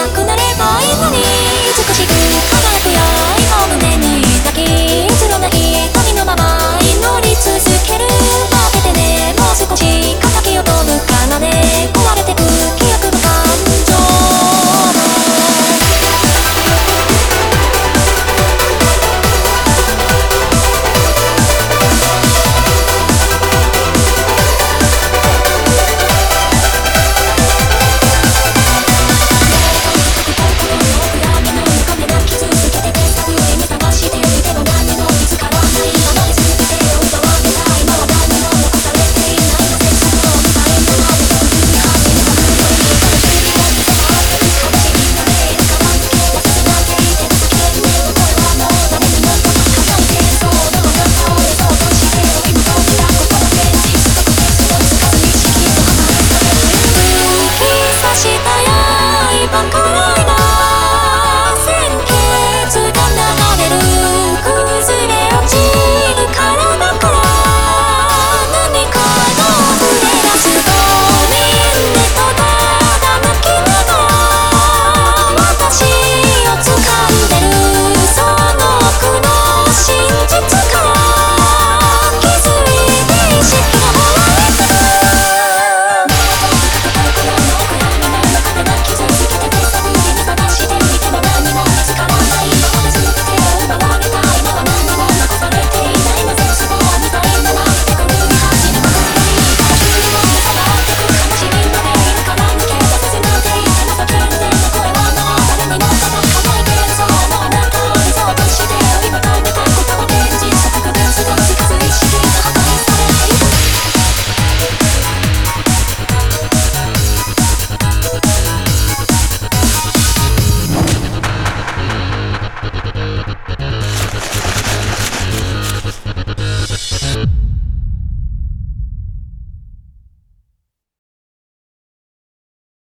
なくなればいいのに。美しく輝く